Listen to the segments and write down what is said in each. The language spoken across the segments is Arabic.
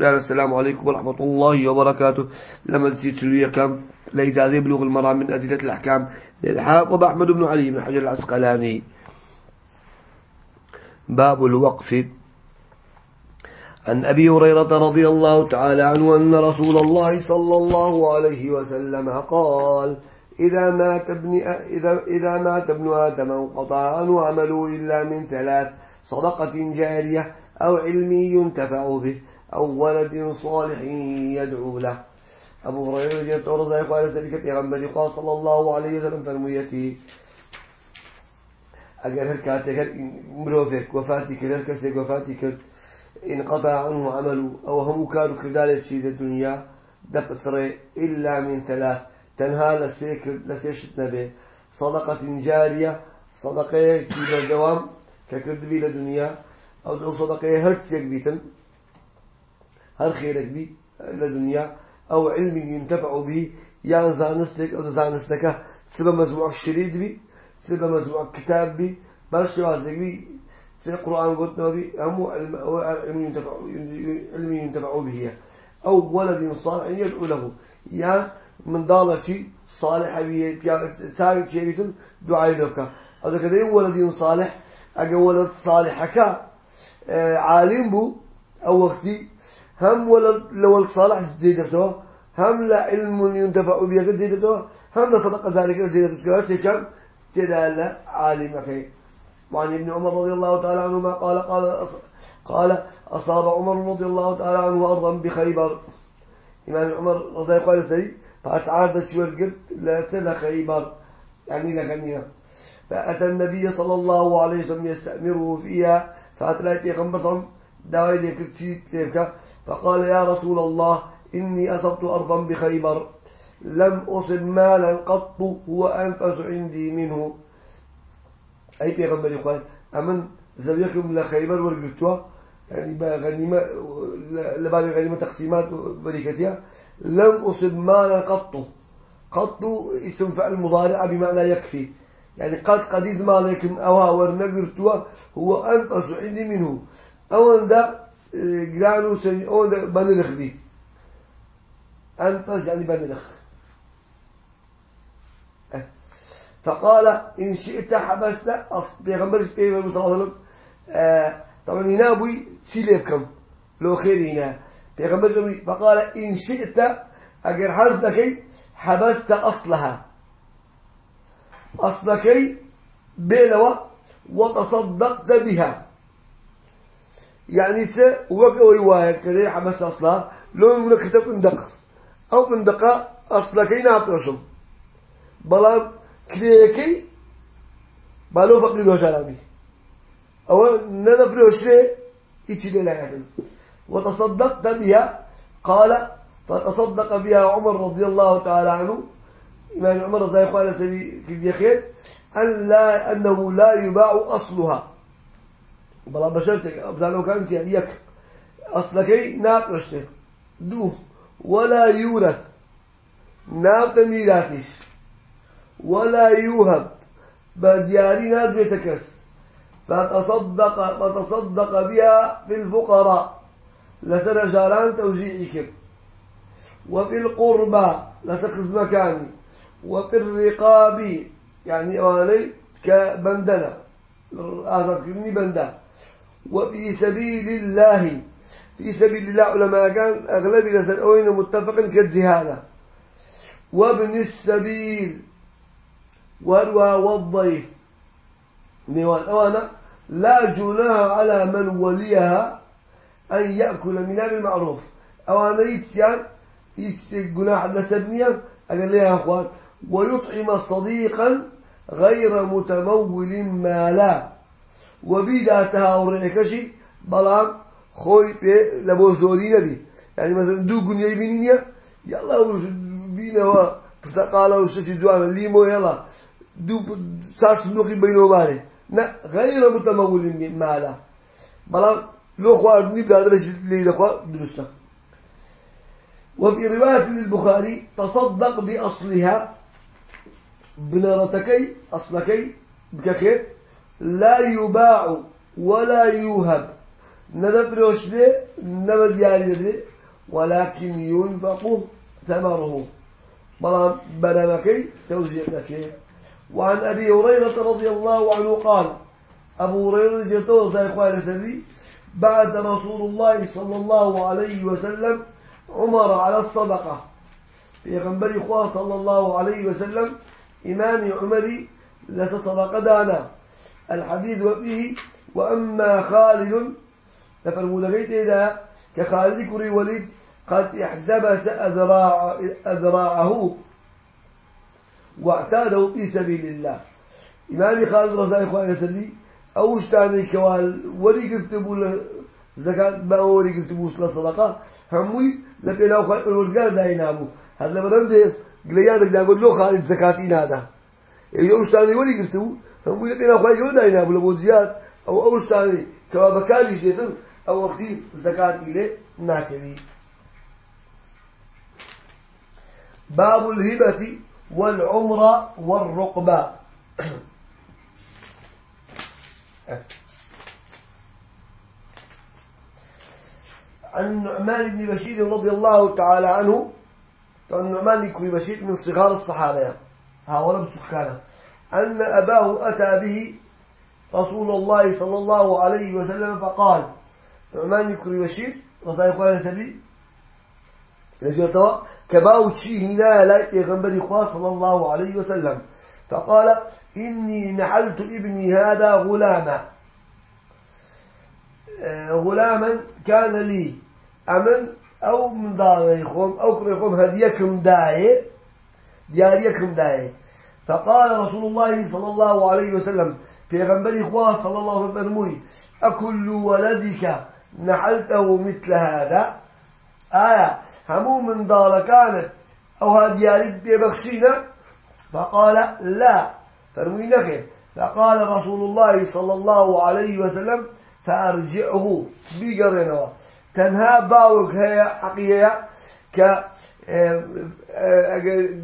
السلام عليكم ورحمة الله وبركاته. لما نسيت كم ليس يبلغ المرام من أدلة الأحكام. للحافظ أحمد بن علي بن حجر العسقلاني. باب الوقف. عن أبي هريرة رضي الله تعالى عنه أن رسول الله صلى الله عليه وسلم قال إذا مات ابن إذا إذا مات ابن آدم انقطع عنه عمله إلا من ثلاث صدقة جارية أو علم ينتفع به. أو ولد صالح يدعو له. أبو هريرة جاءت أرزا يقال سبك في غنبري قال صلى الله عليه وسلم فرميتي. أجر هل كاتك مروفك وفاتي كذا كسك وفاتي كذا انقطع عنه عمله أو هم كانوا كذلك في الدنيا؟ دقصر إلا من ثلاث. تنهى لسيك لسيشتنا به صدقة جارية. صدقة كيف الدوام؟ ككرد بي لدنيا أو صدقة هرتسيك بيتن؟ هر خيرك بي لدنيا أو علم ينتفع به يا زانستك أو زانستك سبب مزموع الشريد بي سبب مزموع كتاب بي برش وازك بي سبب قرآن قلت بي هم علم ينتفع علم ينتفع به أو ولد صالح يدعو له. يا من ضالة صالح بي تساعد شيء بيتن دعاء لك هذا كذا ولد صالح أجا ولد صالح كا عالم بو أو وقتي هم ولد لو صالح زيدته هم لا علم ينتفع به زيدته هم لا صدق ذلك زيدته. كم؟ تدال عالم خير وعن ابن عمر رضي الله تعالى عنهما قال قال قال أصاب عمر رضي الله تعالى عنه أرضا بخيبر. إمام عمر رضي الله عنه فأتعاد شورقت لا تلا خيبر. يعني لغنيها فأتى النبي صلى الله عليه وسلم يستأمره فيها فأتلاقي في غنبصهم دواء ذيك تلك فقال يا رسول الله إني أصبت أرضا بخيبر لم أصب مالا قط هو أنفس عندي منه. أي بيغمبر يقول أمن زبيكم لخيبر ورقلتوا يعني غنيمة لباب غنيمة تقسيمات بريكتها. لم أصب مالا قط. قط اسم فعل مضارع بمعنى يكفي. يعني قد قديد مالكم أوا ورنقرتوا هو أنفس عندي منه. أولا جرانو سن أو ده بنلخ دي أنفس يعني بنلخ. فقال إن شئت حبست أصل بيغمبر بيغمبر صلى الله عليه وسلم طبعا هنا أبوي سيليبكم لو خير هنا بيغمبر فقال إن شئت أجر حزنك حبست أصلها أصلك بيلوة وتصدقت بها يعني س وقوي واحد كذا حبس أصلا لو من كتب اندق أو اندق أصلا كي نابرشم بلام كريكي بالو فقري لو شرابي أو ندفرش له يتشيل لها وتصدقت بها قال فتصدق بها عمر رضي الله تعالى عنه. إمام عمر زي قال سبي كيف يخير أن لا أنه لا يباع أصلها. بشرتك أبدا كانت يعني أصلكي ناب رشته دو. ولا يورث ناب ميراثش ولا يوهب. بدياري نادرتكس فتصدق فتصدق بها في الفقراء. لسر جاران توزيعك وفي القربى. لسقز مكاني وفي الرقاب يعني أواني كبندنا آخر كني بندان وفي سبيل الله في سبيل الله علماء كان أغلب أين متفق كالجهالة وابن السبيل والوا والضيف. نيوان أوانا لا جناح على من وليها أن يأكل من المعروف. أوانا يتسيان يتسي جناح لسبنيا أقول لها أخوان. ويطعم صديقا غير متمول مالا وبيدا تهاور كشي بلام خوي لبو زوري نبي يعني مثلا دو قنيا يبينيا يلا بينا برتقالة وشتي دوان ليمو يلا. دو ساس نوخي بينو باري. لا غير متمول مالا. بلام لو خوار نبدا درج لي لخوا درسته وفي رواية للبخاري تصدق بأصلها بنارتكي أصلكي بكخير. لا يباع ولا يوهب. ندفروش لي نبد يعني ولكن ينفق ثمره. بلام توزيع لك وعن أبي هريرة رضي الله عنه قال أبو هريرة جلتوه سيقوى لسلي بعد رسول الله صلى الله عليه وسلم عمر على الصدقة. في غنبري إخوة صلى الله عليه وسلم إمام عمري لس صدقة دانا. الحديث وفيه وأما خالد لقيت إذا كخالد كري وليد قد احزبس أذراع أذراعه واعتاده في سبيل الله. إمامي خالد الله عنه سلي أوش تاني كوال ولي قلتبوا زكاة ما ولي قلتبوا صدقة هموي لبينا خالد الورقان داينامو هذا لما ده قليانك دا له خالد زكاتين هذا إيه أوش تاني ولي قلتبوا هموي لبينا خالد يوم داينامو لبو زياد أو أوش تاني كوا بكالي جيتن أو وقتي زكاة إليه ناكري. باب الهبة والعمرة والرقبة. عن نعمان بن بشير رضي الله تعالى عنه طبعا نعمان بن بشير من صغار الصحابة. هؤلاء بسكانه أن أباه أتى به رسول الله صلى الله عليه وسلم فقال نعمان بن بشير رضي الله عنه لجلتوا كباو تشي هنا لا يغنبري صلى الله عليه وسلم. فقال إني نحلت ابني هذا غلاما. آه، غلاما كان لي. أمن أو من داريكم أو كريكم هديكم داعي دياريكم داعي فقال رسول الله صلى الله عليه وسلم في غنبري إخوة صلى الله عليه وسلم أكل ولدك نحلته مثل هذا؟ آية همو من دار كانت أو هدياري ببخشينا فقال لا. فرمي نخير فقال رسول الله صلى الله عليه وسلم فأرجعه. بقرنوا تنها باوك هي حقيقة ك آه، آه،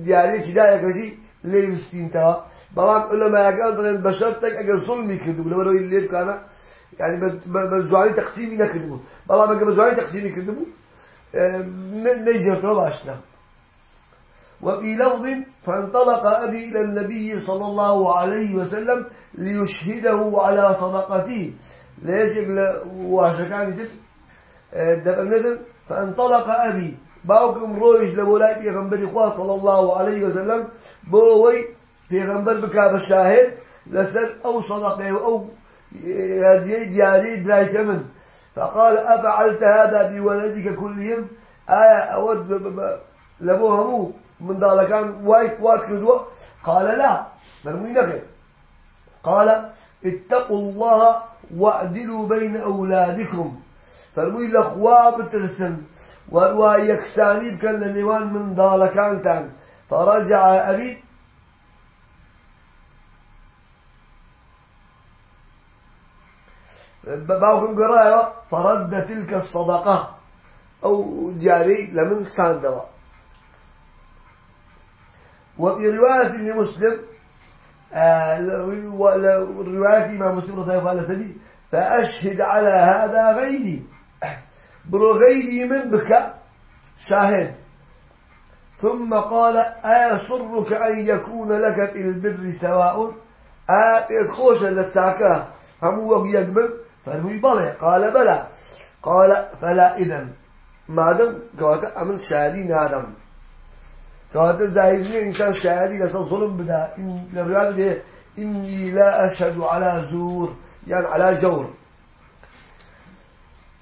دياري كداية كشي ليه مستين توا بلان علماء قال بشرتك أجر ظلمي كدو لو لو اللي كان يعني بزوالي تقسيمي نكدو بلان أجر بزوالي تقسيمي كدو نجر باشنا وفي لفظ فانطلق أبي إلى النبي صلى الله عليه وسلم ليشهده على صدقته ليجب واشكان جد دفع النذر فانطلق أبي باوكم رويج لولاي في غنبر إخوة صلى الله عليه وسلم بوي في غنبر بكاب الشاهد لسر أو صدقه أو هذه دياري دراي ثمن فقال أفعلت هذا بولدك كلهم؟ آية أود لبوها مو من ذلك كان وايت وات كدوا قال لا. مرمي نخير قال اتقوا الله واعدلوا بين أولادكم. فرمي لخوا بترسم وروا يكساني بكن لنوان من كان فرجع أبي باوكم قرايا فرد تلك الصدقة. أو جاري لمن ساندوا وفي رواية لمسلم آه، رواية إمام مسلم رضي الله عنه فأشهد على هذا غيري. برو غيري من بك شاهد. ثم قال أيسرك أن يكون لك في البر سواء؟ أخوش لتساكا هم هو يقبل فرمي بلى قال بلى. قال فلا إذن. مادم كواتا أمن شهادي نادم. كواتا زايزني إنسان شهادي لسا ظلم بدا. إن إني لا أشهد على زور يعني على جور.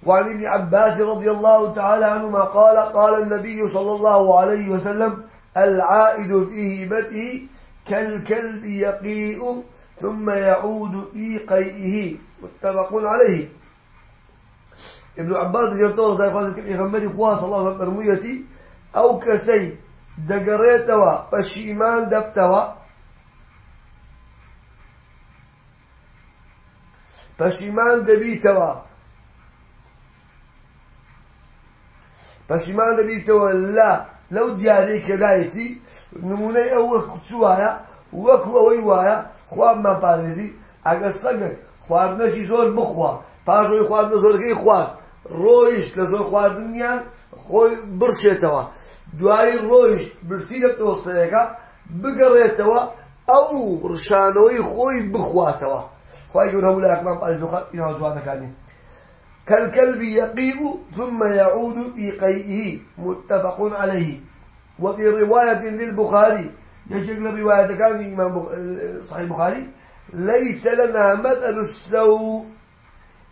وعن ابن عباس رضي الله تعالى عنهما قال قال النبي صلى الله عليه وسلم العائد في هبته كالكلب يقيء ثم يعود في قيئه. متفق عليه. ابن عباس يقول زي قال الإغمري خواص الله فرميتي أو كسي دقريتوا بشيمان دبتوا. بشيمان دبيتوا. بشيمان دبيتوا لا لو دياري كدايتي نموني أول كتوايا وەکو ئەوەی وایە خوابمان پارێزی ئەگە سەگێک خواردنەشی زۆر بخوا پاژۆی خواردنە زۆرگەی خوارد. ڕۆیش لە زۆر خواردنیان خۆی برشێتەوە دوایی ڕۆیش برسی لە تۆستەیەەکە بگەڕێتەوە ئەو ڕشانەوەی خۆی بخواتەوە. خی گەور هەموو لاکمان پارێزۆخات ئیناو جوانەکانی كالكلب يقيء ثم يعود في قيئه متفق عليه. وفي رواية للبخاري يجيك لرواية كان إمام صحيح البخاري ليس لنا مثل السوء.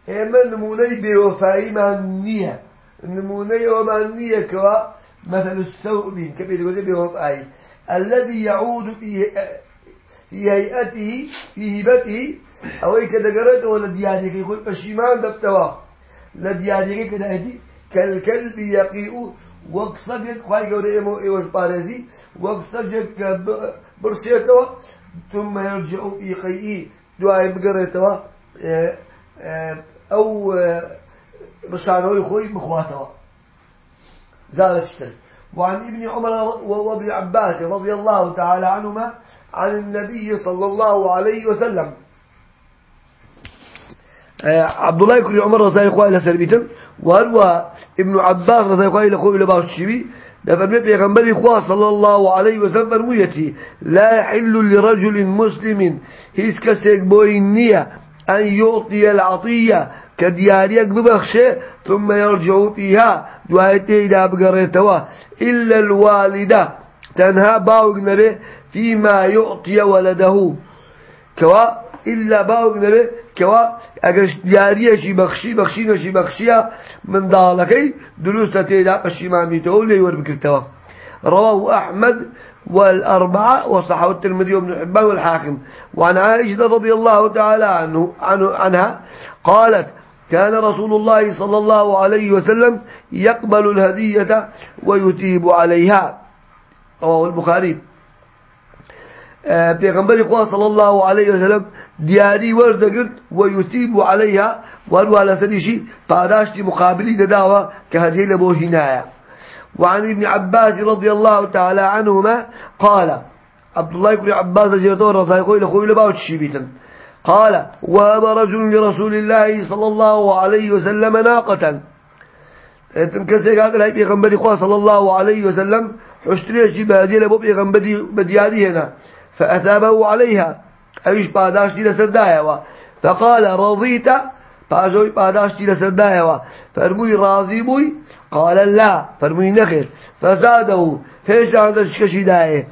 إما نموني بوفاي معنية نموني ومعنية كوا مثل السوء بين كبير يقول بوفاي الذي يعود في في هيئته في هبته أو قرأت ولا ديانيك يقول بشيمان دبتوا لديانيك كده هدي كالكلب يقيء وەک خواهي قولي إيمو إيوش بارزي وەک برسيتوا ثم يرجع إيقيئي دعاء بقريتوا أو بشانوي خوي بخواتوا زال الشتر وعن ابن عمر وابن عباس رضي الله تعالى عنهما عن النبي صلى الله عليه وسلم. عبد الله يقول عمر رضي الله عنه سربيتم وهو ابن عباس رضي الله عنه يقول لبعض الشيبي دفرمي بيغنبري خواه صلى الله عليه وسلم فرميتي لا يحل لرجل مسلم هيس كسيك بوينية أن يعطي العطية كدياريك ببخشة ثم يرجع فيها دعايته إذا بقريتوا إلا الوالدة تنهى باوق نبي فيما يعطي ولده كوا إلا باوق نبي كوا اگر شي بخشي بخشي نشي بخشيا من دالكي دروس تيدا قشيمان تقول لي وربكرتوا رواه أحمد والأربعة وصححه الترمذي وابن حبان والحاكم. وعن عائشة رضي الله تعالى عنه, عنه عنها قالت كان رسول الله صلى الله عليه وسلم يقبل الهدية ويتيب عليها. رواه البخاري. پیغمبر خدا صلى الله عليه وسلم دياري وردقرت ويتيب عليها وانو على سنشي پاداشتي مقابلي دداوة كهديه لبو هنايا وعن ابن عباس رضي الله تعالى عنهما قال عبد الله بن عباس جرتور رضي يقول لخوي لباو تشيبيتا قال وهب رجل لرسول الله صلى الله عليه وسلم ناقة تنكسي قال لها بيغنبري خواه صلى الله عليه وسلم حشتريش بهديه لبو بيغنبري بدياري هنا فأثابه عليها. أيش باداش دي لسردايا فقال رضيت باداش دي لسردايا فرموي راضي بوي؟ قال لا. فرموي نخير. فزاده. فيش عند الشكشي دايه.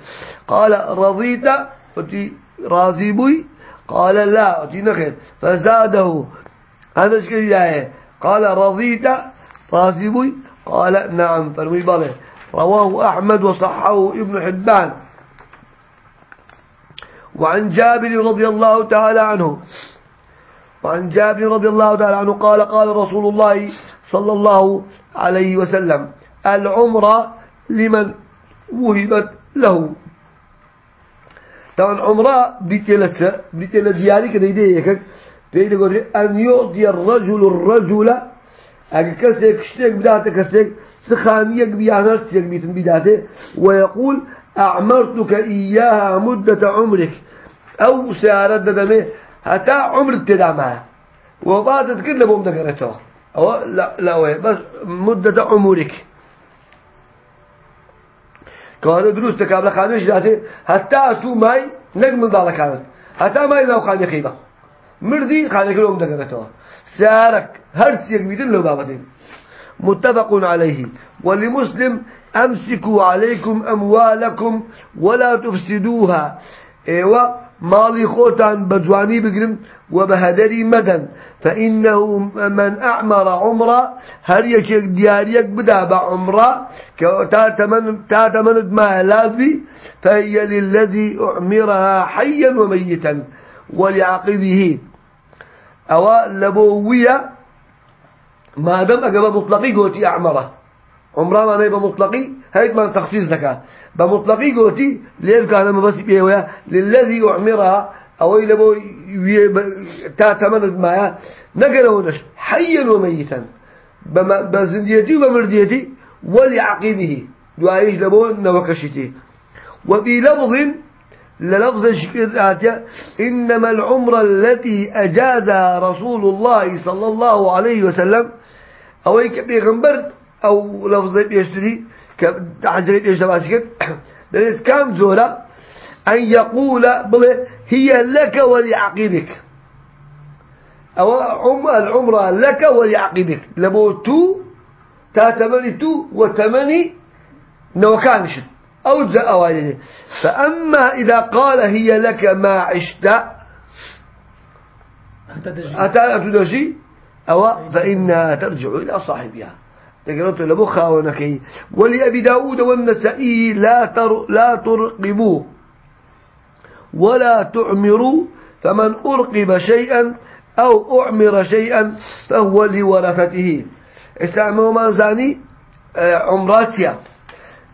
قال رضيت وتي راضي بوي؟ قال لا. وتي نخير. فزاده. هذا الشكشي دايه. قال رضيت راضي بوي؟ قال نعم. فرموي بالي رواه أحمد وصححه ابن حبان. وعن جابر رضي الله تعالى عنه. وعن جابر رضي الله تعالى عنه قال قال رسول الله صلى الله عليه وسلم العمرة لمن وهبت له. طبعا عمرة بتلسة بتل دياري كده يديك. بيقول أن يعطي الرجل الرجل أكسك شتك بداته كسك سخانيك بيانات سيك بيتن بداته ويقول أعمرتك إياها مدة عمرك. أو سيارات دمي حتى عمر تدعمها وبعد تذكر لبهم ذكرته أو لا لا بس مدة عمرك. كانوا دروس تكابل خانش جاته حتى تو ماي نجم ضالة كانت. حتى ماي لو خان يخيبه مردي خان يخيبهم ذكرته سيارك هرس يقبيتن لو بابتين. متفق عليه. ولمسلم أمسكوا عليكم أموالكم ولا تفسدوها. أيوه مالي خوتان بجواني بقرم وبهدري مدن فإنه من أعمر عمره هل يشيك دياريك بدا بعمره تاتمند ما لازبي فهي للذي أعمرها حيا وميتا ولعقبه أو لبوية ما دام أقبل مطلقي قوتي أعمره عمره ما نيبا مطلقي هيد ما تخصيص لك. بمطلقي قوتي ليه كان ما بس بيويا للذي أعمرها أو إلى بو تا تمند معها نقلونش حيا وميتا. بزنديتي وبمرديتي ولعقيبه دعايش لبو نوكشتي وفي لفظ للفظ شكرات إنما العمر التي أجازها رسول الله صلى الله عليه وسلم. أو بيغمبر أو لفظ يشتري كحجر يشتري لذلك كام زورة أن يقول بله هي لك ولعقبك أو عم العمرة لك ولعقبك لبو تو تاتمني تو وتمني نوكانش. أوجز أواليه فأما إذا قال هي لك ما عشت أتدجي أو فإنها ترجع إلى صاحبها. تقرأت لبخا ونكي ولأبي داود والنسائي لا تر لا ترقبوا. ولا تعمروا. فمن أرقب شيئا أو أعمر شيئا فهو لورثته. استعملوا ما زاني آه، عمراتيا.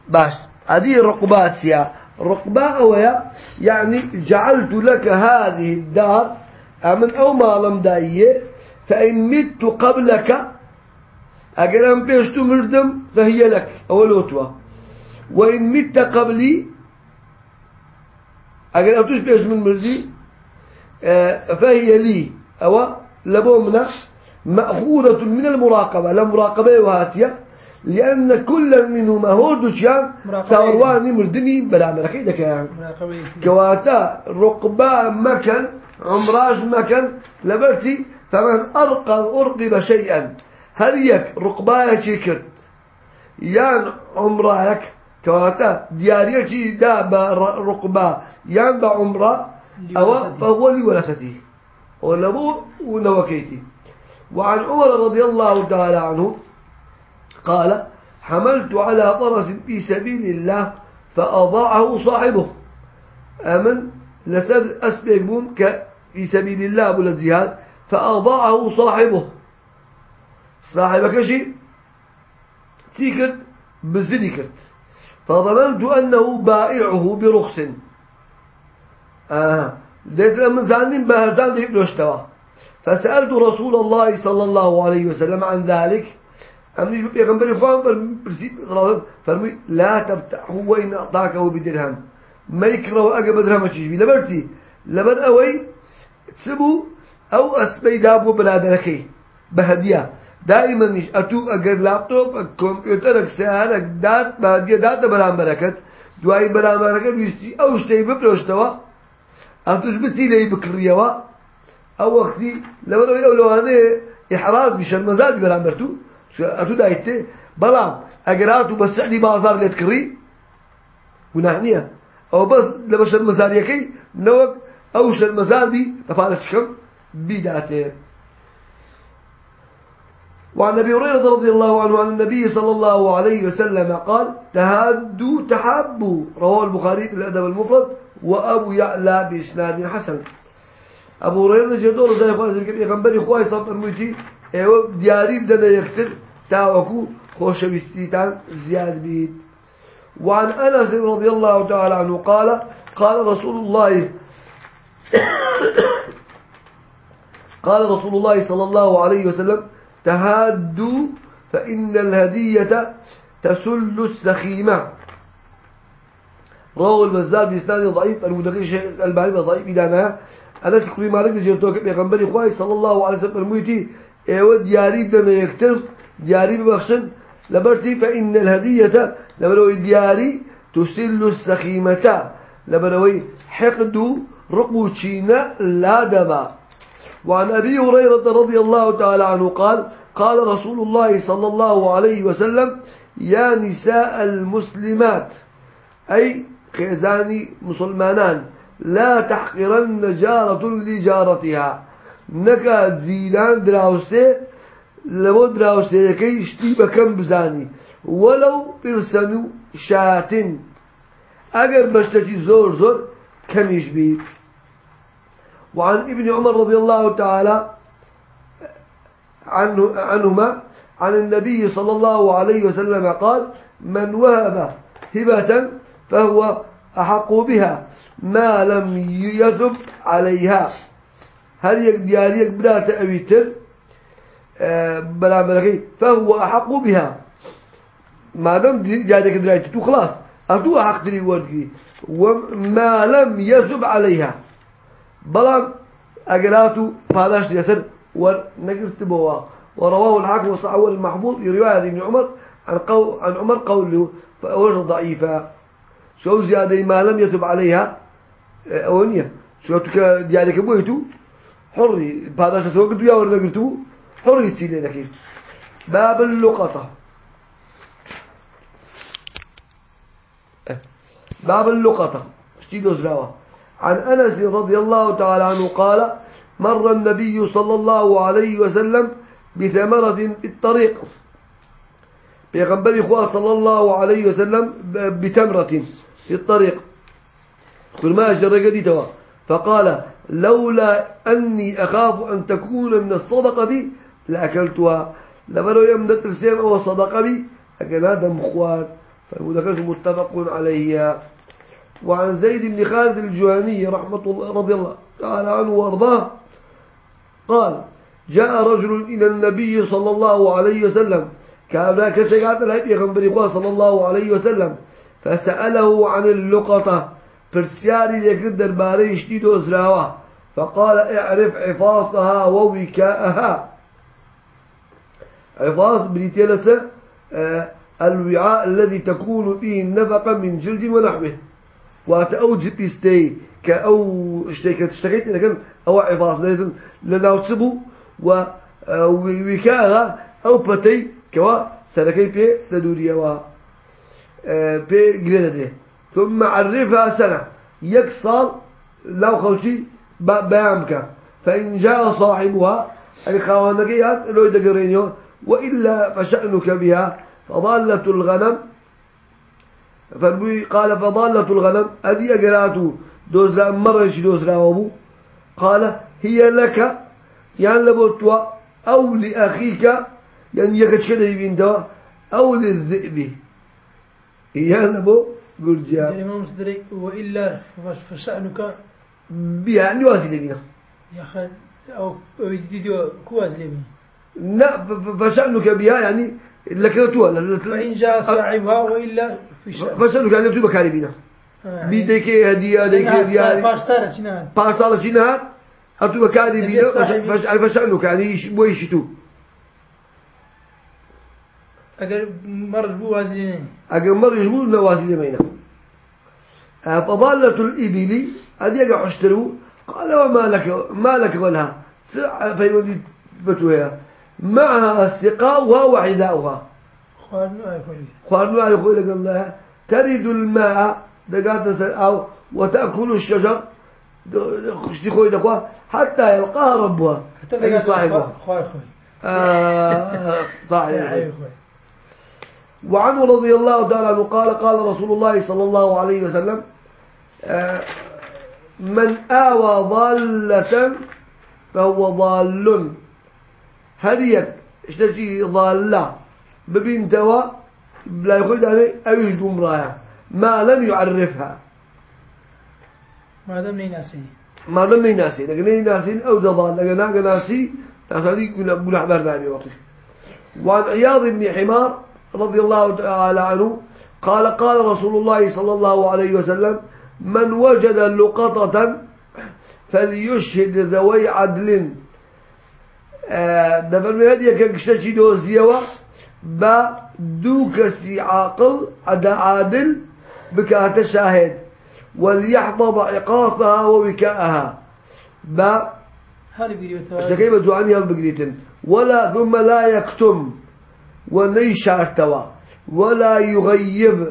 باش هذه رقباتيا. رقباء ويا يعني جعلت لك هذه الدار أمن أو ما لم داية فإن مت قبلك أجل أن بيشت مردم فهي لك أولوتها وإن مت قبلي أجل أن تشبهش من مرزي آه، فهي لي أو لبومنا مأخوذة من المراقبة لمراقبة وهاتية لأن كل منهما هو دوشيان سارواني مردني بلا ملكي دك يعني كواتا رقبة مكان عمراج مكان لبرتي فمن أرقب أرقب شيئا. هل يك رقبايا شكرت يان عمراك كواتا دياريا دا برقبة يان بعمرة أو فهو لورثته ولبو ونوكيتي. وعن عمر رضي الله تعالى عنه قال حملت على فرس في سبيل الله فأضاعه صاحبه. أمن لسر أسبق بون في سبيل الله أبو الزياد فأضاعه صاحبه. صاحبك شيء تيكرت بزنكرت فظننت أنه بائعه برخص. آه. ديت لما زانين بهرزان ديك لوشتوا فسألت رسول الله صلى الله عليه وسلم عن ذلك. أمني بيغنبري خوان فرمي لا تبتعه وإن أعطاكه بدرهم. ما يكره أقب درهم تشبي لبرتي لبن أوي تسبو أو أسبي دابو بلادنكي بهدية. دائما نیش. ئەتو ئەگەر لاپتۆپ کۆمپیوتەرێک سیارەك دات بادیە داتە بەرامبەرەکەت دوایی بەرامبەرەکە ویستی ئەو شتەی بپرۆشتەوە ئەم توش بچی لەی بکڕیەوە. ئەو وەختی لەبەرەوەی ئەو لەوانەیە ئحراز بیشەر مەزاج بەرامبەر تو. ئەتو دایتێ بەڵام ئەگەر هاتو بە سەعدی بازار لێت کڕی گوناه نییە. ئەو بەس لە بە شەر مەزاریەکەی نەوەک ئەو شەر مەزاندی بە پارەشکەم بیداتێت وعن أبي هريرة رضي الله عنه عن النبي صلى الله عليه وسلم قال تهادوا تحابوا. رواه البخاري في الأدب المفرد وأبو يعلى بإسناد حسن. أبو هريرة جدور زي أخوان زي كبير غنبري خواهي صلى الله أيوه دياري بدنا يكتر تاوكو خوشويستيتان زياد بيت. وعن أنس رضي الله تعالى عنه قال قال رسول الله قال رسول الله صلى الله عليه وسلم تهادوا فإن الهدية تسل السخيمة. رواه البزار بإسناد ضعيف المدقين شيخ الباني ضعيف إدانا أنا تقولي مالك نجيرتوك بيغنبري خواهي صلى الله عليه وسلم الميتي إيوه دياري بدنا يكتر دياري ببخشن. لبرتي فإن الهدية لبروي دياري تسل السخيمة. لبروي حقد رقوشينا لا دبا. وعن أبي هريرة رضي الله تعالى عنه قال قال رسول الله صلى الله عليه وسلم يا نساء المسلمات ئەی خێزانی مسوڵمانان لا تحقرن جارة لجارتها. نكا زيلان دراوسێ لو دراوسێکەی شتی بە کەم بزانێ. ولو فرسن شاة. ئەگەر بە شتێکی زۆر زۆر کەمیش بێ وعن ابن عمر رضي الله تعالى عنه عنهما عن النبي صلى الله عليه وسلم قال من وهب هبة فهو أحق بها ما لم يذب عليها. هل يقدر بلا تأويتر آه، بلا ملكي فهو أحق بها. ما دام جادك درايتي تو خلاص أتو أحق تري وما لم يذب عليها. بلان أقراتو فهذاش يسر ونقرت بوا. ورواه الحاكم وصحوه المحفوظ رواية ابن عمر عن, قو عن عمر قوله فأوجه ضعيفة. شو زيادة ما لم يتب عليها أونية. شو تك ديالك بويتو حري. بعد شو قلت يا قلتو حري تسيلي لك باب اللقطة. باب اللقطة. اشتيدو زراوة. عن أنس رضي الله تعالى عنه قال مر النبي صلى الله عليه وسلم بثمرة في الطريق. بيغنبري خواه صلى الله عليه وسلم بتمرة في الطريق. كل ما أجر قديتها فقال لولا أني أخاف أن تكون من الصدقة لأكلتها. لبلو يمدت رسين أو صدقة بي. لكن هذا مخوان فالمدكس متفق عليه وعن زيد بن خالد الجهني رحمة الله رضي الله تعالى عنه وأرضاه. قال جاء رجل إلى النبي صلى الله عليه وسلم. كان الهدي غنبري صلى الله عليه وسلم. فسأله عن اللقطة. فرسياري لكن درباري يشتيد أزراوه فقال اعرف عفاصها ووكاءها. عفاص بريتيلسة آه، الوعاء الذي تكون فيه النفقة من جلد ونحوه. واتأوج بيستي كأو اشتكيت اشتكيت لكن أو عفاص لازم لنوصبه ووكاءها أو بتي كوا سركي بي لدوريا و آه، بي جريدة ثم عرفها سنة. يكسر لو خوشي بيامك فإن جاء صاحبها أي خوانكيات لو يدقرينيو وإلا فشأنك بها فضالة الغنم فالبوي قال فضالة الغنم أدي أقرأته دوزلا مرش دوزلا وابو. قال هي لك يعني لبوتوا أو لأخيك يعني يكتش كده يبين دوا أو للذئب. يعني لبو قرجا الإمام صدري وإلا فشأنك بها نوازي لبينا. يا أخي أو يديدو كواز لبينا. لا فشأنك بها يعني لكنتوها فإن جاء صاحبها وإلا فشأنك يعني تبقى كاربينا بيدك هدية هديك هدية باشتارة شنان باشتارة شنان أتو بكاري بينا فشأنك يعني بويشتو أجر مرج بو وازلين. أجر مرج بو نوازل مينا فضالة الإبل هذه أجر حشترو قال وما لك ما لك ولها. فيودي بتوها. معها خلي خوارنو أي خلي قال لها ترد الماء دقات أو وتأكل الشجر؟ خشتي خوي دقوا حتى يلقاها ربها. حتى أي دقات صاحبها خوي خوي. آه خوي. وعنه رضي الله تعالى عنه قال قال رسول الله صلى الله عليه وسلم آه، من آوى ضالة فهو ضال. هديك اشتشي ضالة ببين توا لا يخد عليه أو يجدو مرايا ما لم يعرفها. ما دام ناسي ما لم يناسي. لكن يناسي أو ضال. لكن ناسي. ناسي قول أحبار نامي وقت. وعن عياض بن حمار رضي الله تعالى عنه قال قال رسول الله صلى الله عليه وسلم من وجد لقطة فليشهد ذوي عدل. دفن من هذه كشتشي دوزيوا با دوكسي عاقل عدا عادل بكات شاهد وليحفظ عقاصها ووكاءها. با هذه فيديو اشتكي بدو عنها بقريتن ولا ثم لا يكتم. ونيشارتوا ولا يغيب.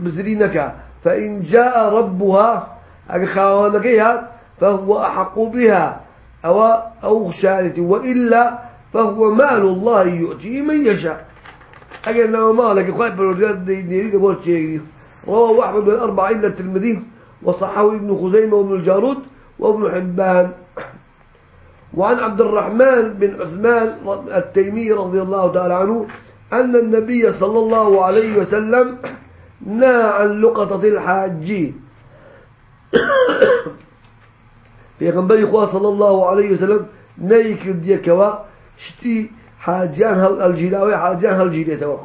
بزرينك فإن جاء ربها. أخوانك فهو أحق بها. أو أو شارته وإلا فهو مال الله يؤتيه من يشاء. أجل أنه مالك خايف بالرجال ديري دبور شيء. رواه أحمد بن أربعة إلا الترمذي وصححه ابن خزيمة وابن الجارود وابن حبان. وعن عبد الرحمن بن عثمان التيمي رضي الله تعالى عنه أن النبي صلى الله عليه وسلم نهى عن لقطة الحاجين. پیغمبر خدا صلى الله عليه وسلم شتي حاجان هل الجيلاوي حاجان هل جيلتوا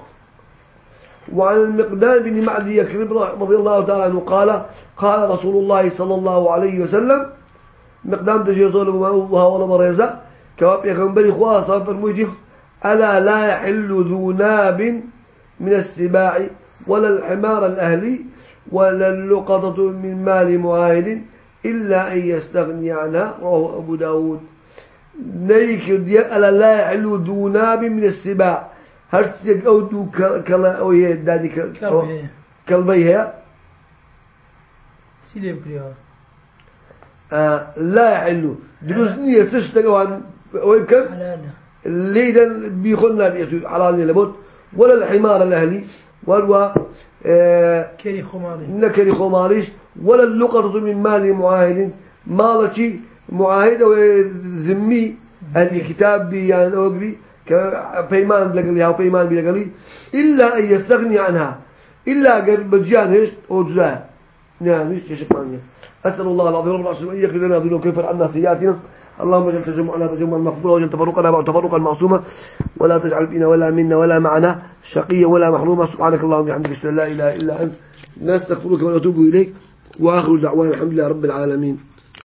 وعن المقدام بن معدي يكرب رضي الله تعالى عنه قال قال رسول الله صلى الله عليه وسلم مقدام تجيزول وهو مريزة كوا بيغمبري خوا صار فرمويتي ألا لا يحل ذو ناب من السباع ولا الحمار الأهلي ولا اللقطة من مال معاهد إلا أن يستغني عنها رواه أبو داود. نيك ألا لا يحل ذو ناب من السباع. هرتك أو دو كلا أو هي دادي كلبي هي؟ سيدي آه لا يحل. دروس نية تشتغل عن ويبكم ليدا بيخلنا بيتو حلال لابد ولا الحمار الأهلي. خماري نكري خماريش ولا اللقطة من مال معاهد؟ مالتي معاهد وذمي أن كتاب بي يعني أوغري كفيمان لقلي أو فيمان بلقلي إلا أن يستغني عنها. إلا قد بجان هيش أو جزاه نعم هيش يشك أسأل الله العظيم رب العالمين أن يغفر لنا ذنوبنا عنا سيئاتنا. اللهم اجعل تجمعنا تجمعا مقبولا واجعل تفرقنا تفرقا معصوما ولا تجعل فينا ولا منا ولا معنا شقيا ولا محروما. سبحانك اللهم وبحمدك أشهد أن لا إله إلا أنت نستغفرك ونتوب إليك وآخر دعوانا الحمد لله رب العالمين.